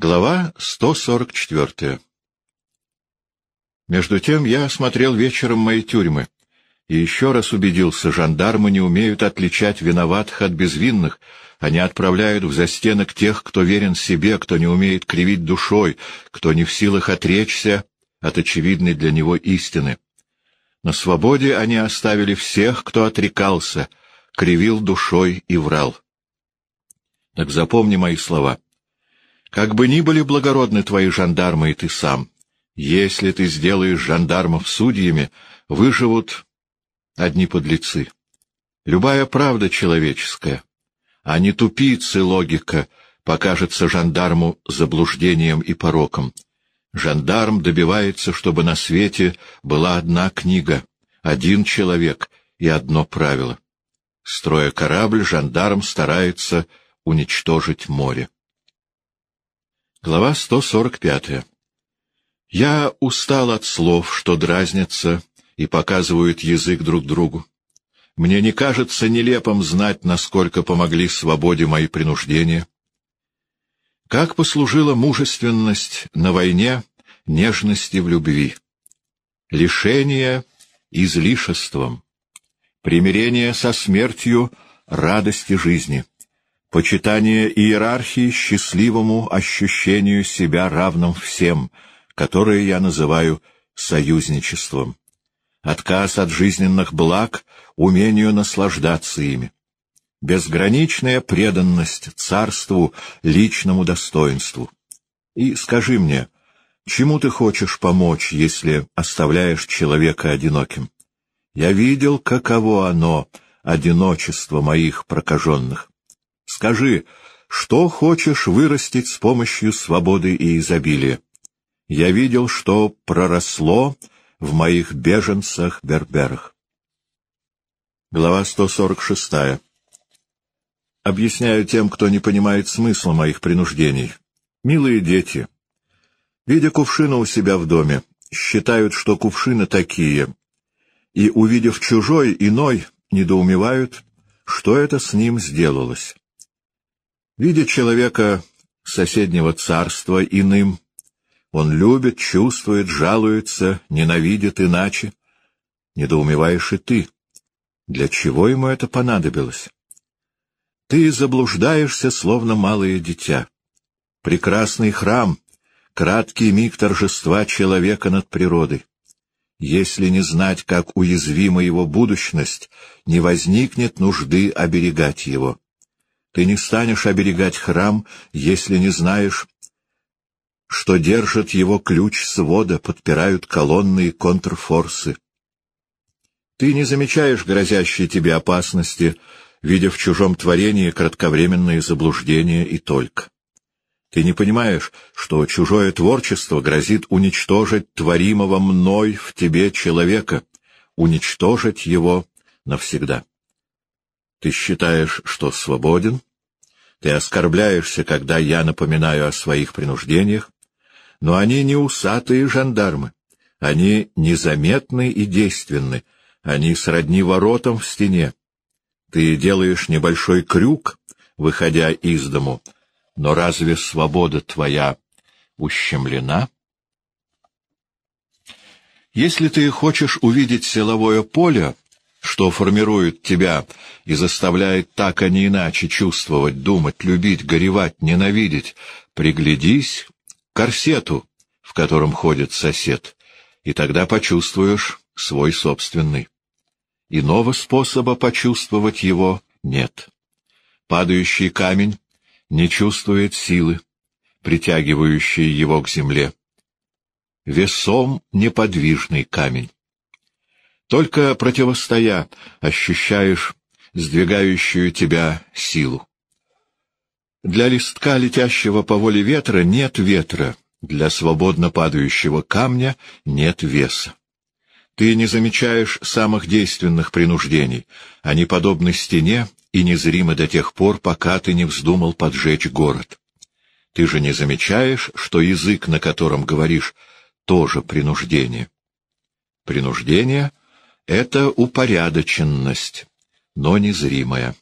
Глава 144 Между тем я осмотрел вечером мои тюрьмы и еще раз убедился, жандармы не умеют отличать виноватых от безвинных, они отправляют в застенок тех, кто верен себе, кто не умеет кривить душой, кто не в силах отречься от очевидной для него истины. На свободе они оставили всех, кто отрекался, кривил душой и врал. Так запомни мои слова — как бы ни были благородны твои жандармы и ты сам, если ты сделаешь жандармов судьями, выживут одни подлецы. Любая правда человеческая, а не тупицы логика, покажется жандарму заблуждением и пороком. Жандарм добивается, чтобы на свете была одна книга, один человек и одно правило. Строя корабль, жандарм старается уничтожить море. Глава 145. Я устал от слов, что дразнятся и показывают язык друг другу. Мне не кажется нелепым знать, насколько помогли свободе мои принуждения. Как послужила мужественность на войне нежности в любви, лишение излишеством, примирение со смертью радости жизни — почитание иерархии счастливому ощущению себя равным всем, которое я называю союзничеством, отказ от жизненных благ, умению наслаждаться ими, безграничная преданность царству, личному достоинству. И скажи мне, чему ты хочешь помочь, если оставляешь человека одиноким? Я видел, каково оно, одиночество моих прокаженных. Скажи, что хочешь вырастить с помощью свободы и изобилия? Я видел, что проросло в моих беженцах-берберах. Глава 146. Объясняю тем, кто не понимает смысла моих принуждений. Милые дети, видя кувшины у себя в доме, считают, что кувшины такие, и, увидев чужой, иной, недоумевают, что это с ним сделалось. Видя человека соседнего царства иным, он любит, чувствует, жалуется, ненавидит иначе. Недоумеваешь и ты. Для чего ему это понадобилось? Ты заблуждаешься, словно малое дитя. Прекрасный храм, краткий миг торжества человека над природой. Если не знать, как уязвима его будущность, не возникнет нужды оберегать его. Ты не станешь оберегать храм, если не знаешь, что держат его ключ свода, подпирают колонны и контрфорсы. Ты не замечаешь грозящей тебе опасности, видя в чужом творении кратковременные заблуждения и только. Ты не понимаешь, что чужое творчество грозит уничтожить творимого мной в тебе человека, уничтожить его навсегда. Ты считаешь, что свободен, ты оскорбляешься, когда я напоминаю о своих принуждениях, но они не усатые жандармы. Они незаметны и действенны. Они сродни воротам в стене. Ты делаешь небольшой крюк, выходя из дому, но разве свобода твоя ущемлена? Если ты хочешь увидеть силовое поле, что формирует тебя и заставляет так, а не иначе чувствовать, думать, любить, горевать, ненавидеть, приглядись к корсету, в котором ходит сосед, и тогда почувствуешь свой собственный. Иного способа почувствовать его нет. Падающий камень не чувствует силы, притягивающей его к земле. Весом неподвижный камень. Только противостоя ощущаешь сдвигающую тебя силу. Для листка, летящего по воле ветра, нет ветра, для свободно падающего камня нет веса. Ты не замечаешь самых действенных принуждений, они подобны стене и незримы до тех пор, пока ты не вздумал поджечь город. Ты же не замечаешь, что язык, на котором говоришь, тоже принуждение. Принуждение — это упорядоченность, но незримая.